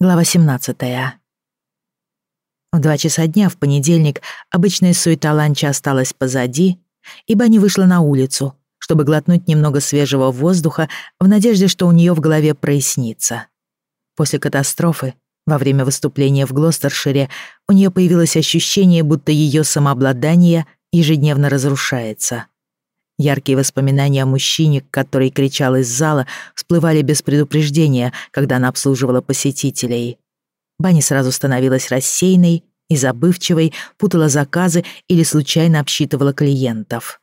Глава 17. В два часа дня в понедельник обычная суета ланча осталась позади, и Банни вышла на улицу, чтобы глотнуть немного свежего воздуха в надежде, что у нее в голове прояснится. После катастрофы, во время выступления в Глостершире, у нее появилось ощущение, будто ее самообладание ежедневно разрушается. Яркие воспоминания о мужчине, который кричал из зала, всплывали без предупреждения, когда она обслуживала посетителей. Банни сразу становилась рассеянной и забывчивой, путала заказы или случайно обсчитывала клиентов.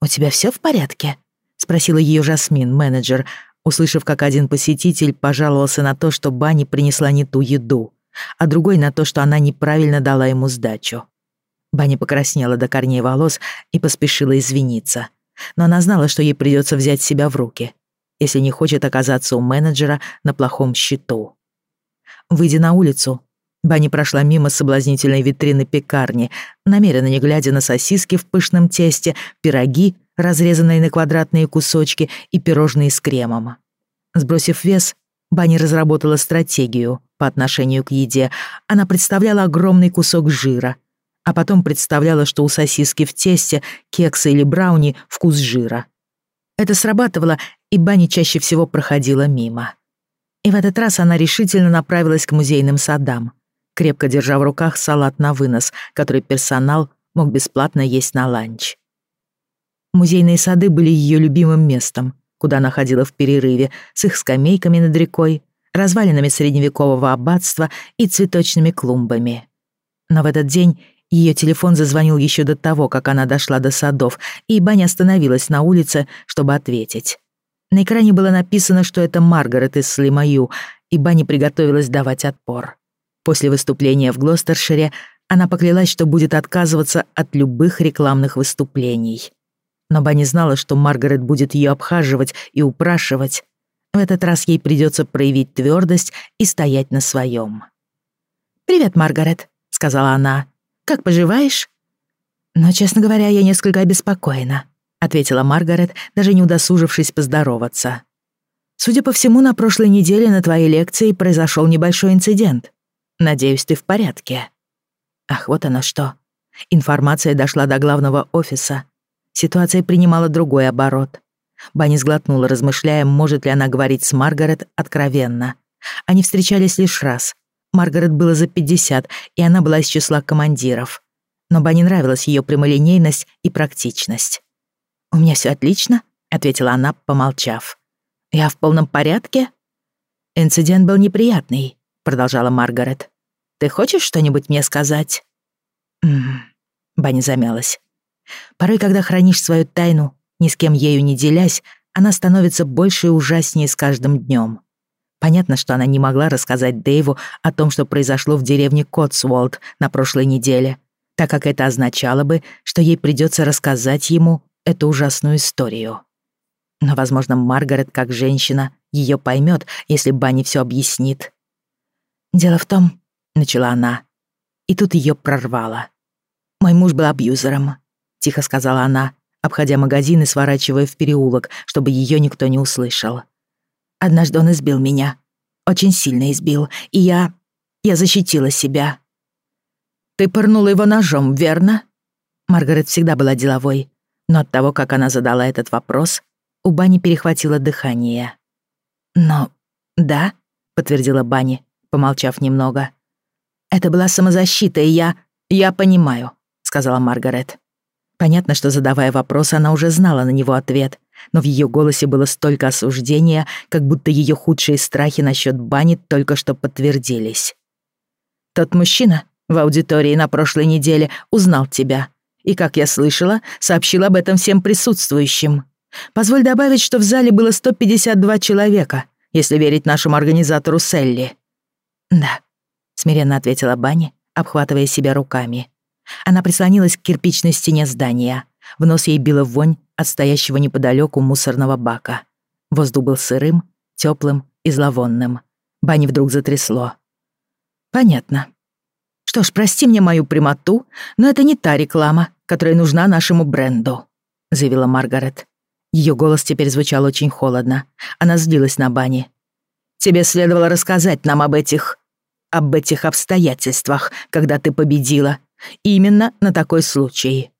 «У тебя все в порядке?» — спросила ее Жасмин, менеджер, услышав, как один посетитель пожаловался на то, что Банни принесла не ту еду, а другой на то, что она неправильно дала ему сдачу. Банни покраснела до корней волос и поспешила извиниться но она знала, что ей придется взять себя в руки, если не хочет оказаться у менеджера на плохом счету. Выйдя на улицу, Банни прошла мимо соблазнительной витрины пекарни, намеренно не глядя на сосиски в пышном тесте, пироги, разрезанные на квадратные кусочки, и пирожные с кремом. Сбросив вес, Банни разработала стратегию по отношению к еде. Она представляла огромный кусок жира — а потом представляла, что у сосиски в тесте, кекса или брауни вкус жира. Это срабатывало, и Банни чаще всего проходила мимо. И в этот раз она решительно направилась к музейным садам, крепко держа в руках салат на вынос, который персонал мог бесплатно есть на ланч. Музейные сады были ее любимым местом, куда она ходила в перерыве, с их скамейками над рекой, развалинами средневекового аббатства и цветочными клумбами. Но в этот день ее телефон зазвонил еще до того, как она дошла до садов, и Баня остановилась на улице, чтобы ответить. На экране было написано, что это Маргарет из Слимаю, и Банни приготовилась давать отпор. После выступления в Глостершире она поклялась, что будет отказываться от любых рекламных выступлений. Но Банни знала, что Маргарет будет ее обхаживать и упрашивать. В этот раз ей придется проявить твердость и стоять на своем. «Привет, Маргарет», — сказала она. Как поживаешь?» «Но, честно говоря, я несколько обеспокоена», — ответила Маргарет, даже не удосужившись поздороваться. «Судя по всему, на прошлой неделе на твоей лекции произошел небольшой инцидент. Надеюсь, ты в порядке». Ах, вот оно что. Информация дошла до главного офиса. Ситуация принимала другой оборот. Банни сглотнула, размышляя, может ли она говорить с Маргарет откровенно. Они встречались лишь раз, Маргарет было за 50, и она была из числа командиров. Но Бане нравилась ее прямолинейность и практичность. «У меня все отлично», — ответила она, помолчав. «Я в полном порядке?» «Инцидент был неприятный», — продолжала Маргарет. «Ты хочешь что-нибудь мне сказать?» «Ммм...» Банни замялась. «Порой, когда хранишь свою тайну, ни с кем ею не делясь, она становится больше и ужаснее с каждым днем. Понятно, что она не могла рассказать Дэйву о том, что произошло в деревне Котсуолт на прошлой неделе, так как это означало бы, что ей придется рассказать ему эту ужасную историю. Но, возможно, Маргарет, как женщина, ее поймет, если Банни все объяснит. «Дело в том», — начала она, и тут ее прорвало. «Мой муж был абьюзером», — тихо сказала она, обходя магазин и сворачивая в переулок, чтобы ее никто не услышал. Однажды он избил меня. Очень сильно избил. И я... я защитила себя. «Ты пырнула его ножом, верно?» Маргарет всегда была деловой, но от того, как она задала этот вопрос, у Бани перехватило дыхание. «Но... да», — подтвердила Бани, помолчав немного. «Это была самозащита, и я... я понимаю», — сказала Маргарет. Понятно, что задавая вопрос, она уже знала на него ответ, но в ее голосе было столько осуждения, как будто ее худшие страхи насчет бани только что подтвердились. «Тот мужчина в аудитории на прошлой неделе узнал тебя, и, как я слышала, сообщил об этом всем присутствующим. Позволь добавить, что в зале было 152 человека, если верить нашему организатору Селли». «Да», — смиренно ответила Банни, обхватывая себя руками. Она прислонилась к кирпичной стене здания. В нос ей била вонь от стоящего неподалеку мусорного бака. Воздух был сырым, теплым и зловонным. Бани вдруг затрясло. «Понятно. Что ж, прости мне мою прямоту, но это не та реклама, которая нужна нашему бренду», — заявила Маргарет. Ее голос теперь звучал очень холодно. Она злилась на Бани. «Тебе следовало рассказать нам об этих об этих обстоятельствах, когда ты победила. Именно на такой случай.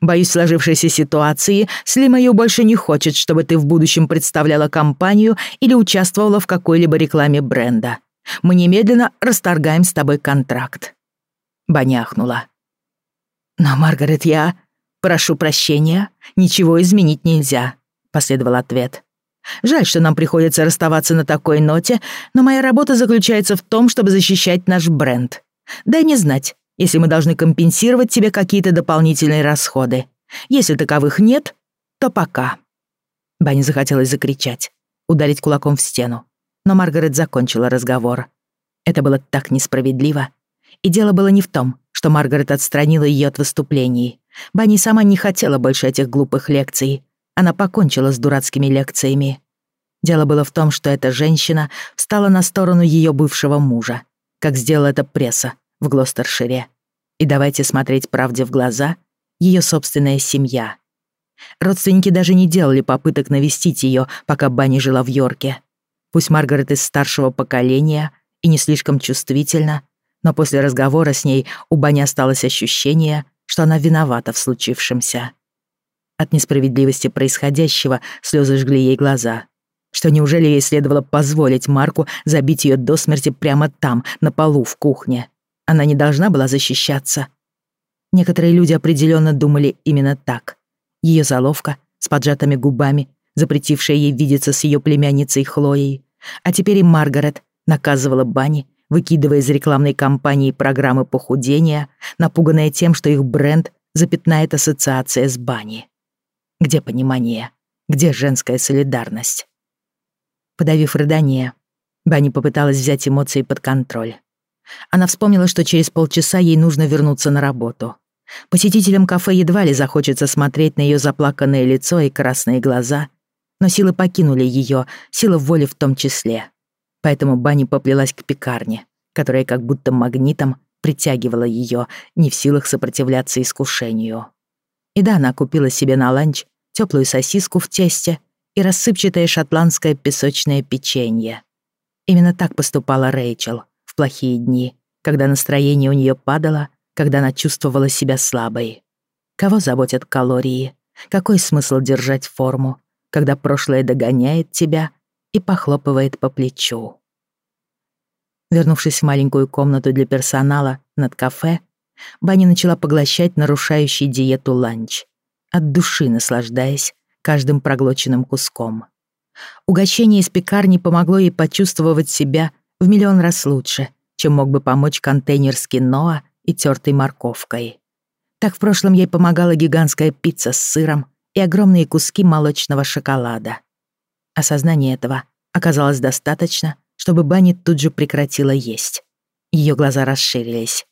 Боюсь сложившейся ситуации, Слимаю больше не хочет, чтобы ты в будущем представляла компанию или участвовала в какой-либо рекламе бренда. Мы немедленно расторгаем с тобой контракт». Баняхнула. «Но, Маргарет, я... Прошу прощения, ничего изменить нельзя», — последовал ответ. «Жаль, что нам приходится расставаться на такой ноте, но моя работа заключается в том, чтобы защищать наш бренд. Дай мне знать, если мы должны компенсировать тебе какие-то дополнительные расходы. Если таковых нет, то пока». Бане захотелось закричать, ударить кулаком в стену. Но Маргарет закончила разговор. Это было так несправедливо. И дело было не в том, что Маргарет отстранила ее от выступлений. Банни сама не хотела больше этих глупых лекций. Она покончила с дурацкими лекциями. Дело было в том, что эта женщина встала на сторону ее бывшего мужа, как сделала это пресса в Глостершире. И давайте смотреть правде в глаза, ее собственная семья. Родственники даже не делали попыток навестить ее, пока Банни жила в Йорке. Пусть Маргарет из старшего поколения и не слишком чувствительна, но после разговора с ней у Бани осталось ощущение, что она виновата в случившемся. От несправедливости происходящего слезы жгли ей глаза. Что неужели ей следовало позволить Марку забить ее до смерти прямо там, на полу в кухне? Она не должна была защищаться. Некоторые люди определенно думали именно так. Ее заловка с поджатыми губами, запретившая ей видеться с ее племянницей Хлоей, а теперь и Маргарет наказывала Бани выкидывая из рекламной кампании программы похудения, напуганная тем, что их бренд запятнает ассоциация с бани. Где понимание? Где женская солидарность? Подавив рыдание, Банни попыталась взять эмоции под контроль. Она вспомнила, что через полчаса ей нужно вернуться на работу. Посетителям кафе едва ли захочется смотреть на ее заплаканное лицо и красные глаза, но силы покинули ее, сила воли в том числе. Поэтому Банни поплелась к пекарне, которая как будто магнитом притягивала ее, не в силах сопротивляться искушению. И да, она купила себе на ланч теплую сосиску в тесте и рассыпчатое шотландское песочное печенье. Именно так поступала Рэйчел плохие дни, когда настроение у нее падало, когда она чувствовала себя слабой. Кого заботят калории? Какой смысл держать форму, когда прошлое догоняет тебя и похлопывает по плечу. Вернувшись в маленькую комнату для персонала над кафе, Банни начала поглощать нарушающий диету ланч, от души наслаждаясь каждым проглоченным куском. Угощение из пекарни помогло ей почувствовать себя в миллион раз лучше, чем мог бы помочь контейнер с киноа и тертой морковкой. Так в прошлом ей помогала гигантская пицца с сыром и огромные куски молочного шоколада. Осознание этого оказалось достаточно, чтобы Банни тут же прекратила есть. Ее глаза расширились.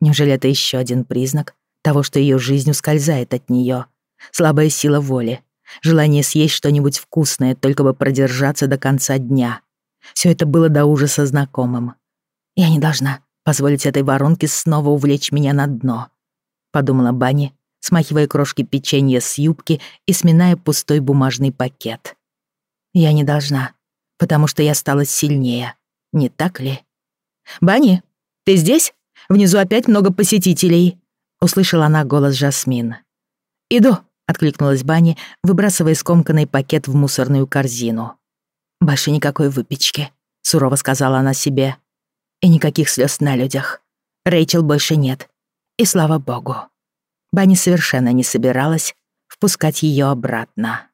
Неужели это еще один признак того, что ее жизнь ускользает от нее? Слабая сила воли, желание съесть что-нибудь вкусное, только бы продержаться до конца дня. Все это было до ужаса знакомым. «Я не должна позволить этой воронке снова увлечь меня на дно», — подумала Банни, смахивая крошки печенья с юбки и сминая пустой бумажный пакет. Я не должна, потому что я стала сильнее, не так ли? «Банни, ты здесь? Внизу опять много посетителей», — услышала она голос Жасмин. «Иду», — откликнулась Банни, выбрасывая скомканный пакет в мусорную корзину. «Больше никакой выпечки», — сурово сказала она себе. «И никаких слез на людях. Рэйчел больше нет. И слава богу». Банни совершенно не собиралась впускать ее обратно.